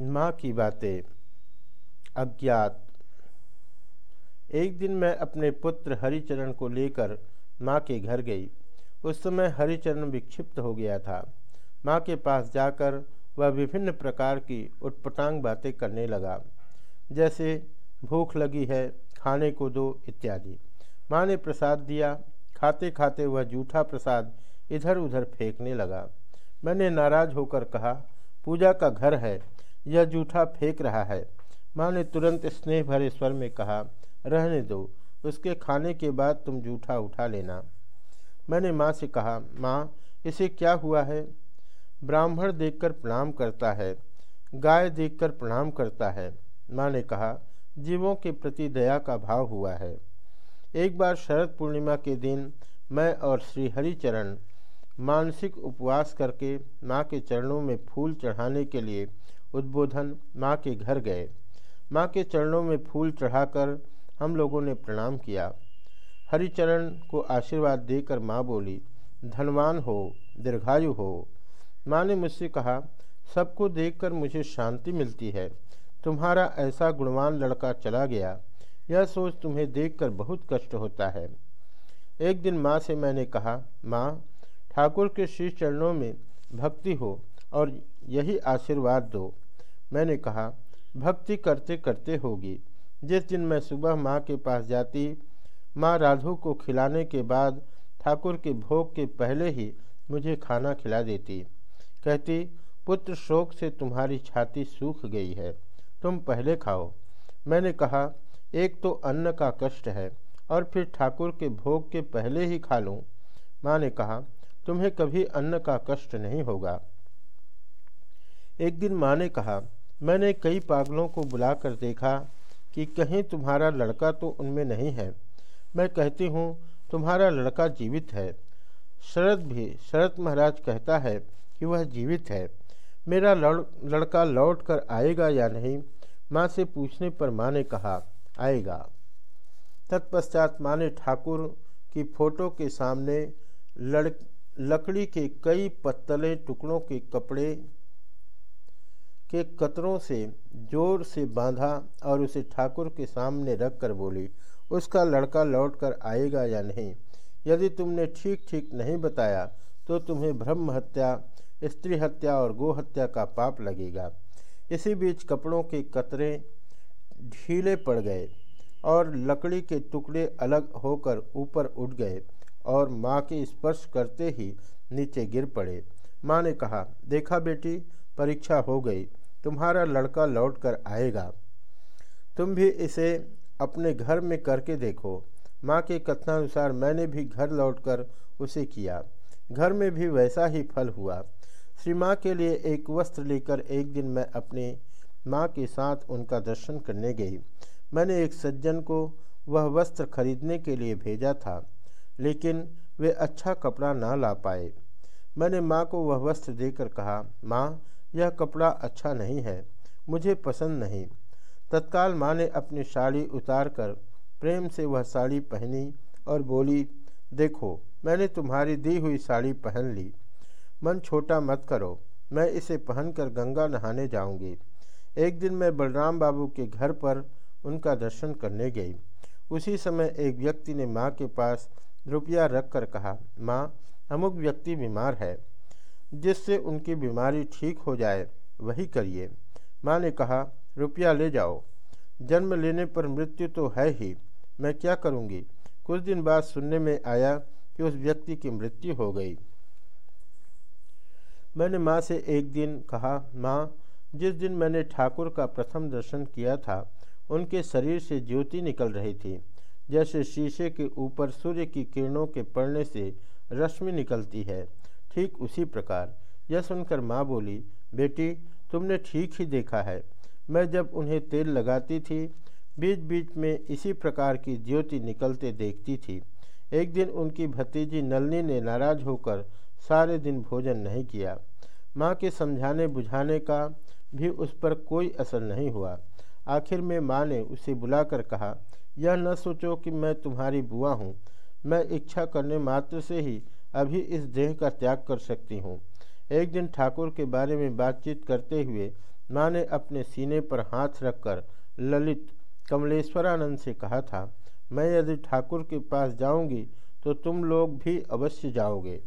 माँ की बातें अज्ञात। एक दिन मैं अपने पुत्र हरिचरण को लेकर माँ के घर गई। उस समय हरिचरण विक्षिप्त हो गया था। माँ के पास जाकर वह विभिन्न प्रकार की उटपटांग बातें करने लगा। जैसे, भूख लगी है, खाने को दो, इत्यादि। माँ ने प्रसाद दिया। खाते खाते वह जूठा प्रसाद इधर उधर फेंकने लगा। मैंने नाराज़ होकर कहा, पूजा का घर है यह जूठा फेंक रहा है। माँ ने तुरंत स्नेह भरे स्वर में कहा, रहने दो, उसके खाने के बाद तुम जूठा उठा लेना। मैंने माँ से कहा, माँ, इसे क्या हुआ है? ब्राह्मण देखकर प्रणाम करता है, गाय देखकर प्रणाम करता है। माँ ने कहा, जीवों के प्रति दया का भाव हुआ है। एक बार शरद पूर्णिमा के दिन मैं और श्री हरिचरण मानसिक उपवास करके माँ के चरणों में फूल चढ़ाने के लिए उद्बोधन माँ के घर गए। माँ के चरणों में फूल चढ़ाकर हम लोगों ने प्रणाम किया। हरिचरण को आशीर्वाद देकर माँ बोली, धनवान हो, दीर्घायु हो। माँ ने मुझसे कहा, सबको देखकर मुझे शांति मिलती है। तुम्हारा ऐसा गुणवान लड़का चला गया। यह सोच तुम्हें देखकर बहुत कष्ट होता है। एक दिन माँ से मैंने कहा, माँ, ठाकुर के श्री चरणों में भक्ति हो और यही आशीर्वाद दो। मैंने कहा, भक्ति करते करते होगी। जिस दिन मैं सुबह माँ के पास जाती, माँ राधु को खिलाने के बाद ठाकुर के भोग के पहले ही मुझे खाना खिला देती। कहती, पुत्र शोक से तुम्हारी छाती सूख गई है। तुम पहले खाओ। मैंने कहा, एक तो अन्न का कष्ट है, और फिर ठाकुर के भोग के पहले ही खा लूँ। माँ ने कहा, तुम्हें कभी अन्न का कष्ट नहीं होगा। एक दिन माँ ने कहा मैंने कई पागलों को बुलाकर देखा कि कहीं तुम्हारा लड़का तो उनमें नहीं है। मैं कहती हूँ, तुम्हारा लड़का जीवित है। शरद भी, शरद महाराज कहता है कि वह जीवित है। मेरा लड़, लड़का लौट कर आएगा या नहीं, माँ से पूछने पर माँ ने कहा, आएगा। तत्पश्चात माँ ने ठाकुर की फ़ोटो के सामने लड़, लकड़ी के कई पत्तले, टुकड़ों के कपड़े के कतरों से ज़ोर से बांधा और उसे ठाकुर के सामने रख कर बोली, उसका लड़का लौट कर आएगा या नहीं? यदि तुमने ठीक ठीक नहीं बताया तो तुम्हें ब्रह्म हत्या, स्त्री हत्या और गो हत्या का पाप लगेगा। इसी बीच कपड़ों के कतरे ढीले पड़ गए और लकड़ी के टुकड़े अलग होकर ऊपर उठ गए और माँ के स्पर्श करते ही नीचे गिर पड़े। माँ ने कहा, देखा बेटी, परीक्षा हो गई। तुम्हारा लड़का लौट कर आएगा। तुम भी इसे अपने घर में करके देखो। माँ के कथनानुसार मैंने भी घर लौटकर उसे किया। घर में भी वैसा ही फल हुआ। श्री माँ के लिए एक वस्त्र लेकर एक दिन मैं अपनी माँ के साथ उनका दर्शन करने गई। मैंने एक सज्जन को वह वस्त्र खरीदने के लिए भेजा था, लेकिन वे अच्छा कपड़ा ना ला पाए। मैंने माँ को वह वस्त्र देकर कहा, माँ यह कपड़ा अच्छा नहीं है, मुझे पसंद नहीं। तत्काल माँ ने अपनी साड़ी उतार कर प्रेम से वह साड़ी पहनी और बोली, देखो, मैंने तुम्हारी दी हुई साड़ी पहन ली। मन छोटा मत करो, मैं इसे पहनकर गंगा नहाने जाऊँगी। एक दिन मैं बलराम बाबू के घर पर उनका दर्शन करने गई। उसी समय एक व्यक्ति ने माँ के पास रुपया रख कर कहा, माँ, अमुक व्यक्ति बीमार है। जिससे उनकी बीमारी ठीक हो जाए, वही करिए। माँ ने कहा, रुपया ले जाओ। जन्म लेने पर मृत्यु तो है ही। मैं क्या करूँगी? कुछ दिन बाद सुनने में आया कि उस व्यक्ति की मृत्यु हो गई। मैंने माँ से एक दिन कहा, माँ, जिस दिन मैंने ठाकुर का प्रथम दर्शन किया था, उनके शरीर से ज्योति निकल रही थी। जैसे शीशे के ऊपर सूर्य की किरणों के पड़ने से रश्मि निकलती है। ठीक उसी प्रकार। यह सुनकर माँ बोली, बेटी, तुमने ठीक ही देखा है। मैं जब उन्हें तेल लगाती थी बीच बीच में इसी प्रकार की ज्योति निकलते देखती थी। एक दिन उनकी भतीजी नलनी ने नाराज़ होकर सारे दिन भोजन नहीं किया। माँ के समझाने बुझाने का भी उस पर कोई असर नहीं हुआ। आखिर में माँ ने उसे बुलाकर कहा, यह न सोचो कि मैं तुम्हारी बुआ हूँ। मैं इच्छा करने मात्र से ही अभी इस देह का त्याग कर सकती हूँ। एक दिन ठाकुर के बारे में बातचीत करते हुए माँ ने अपने सीने पर हाथ रखकर ललित कमलेश्वरानंद से कहा था, मैं यदि ठाकुर के पास जाऊँगी तो तुम लोग भी अवश्य जाओगे।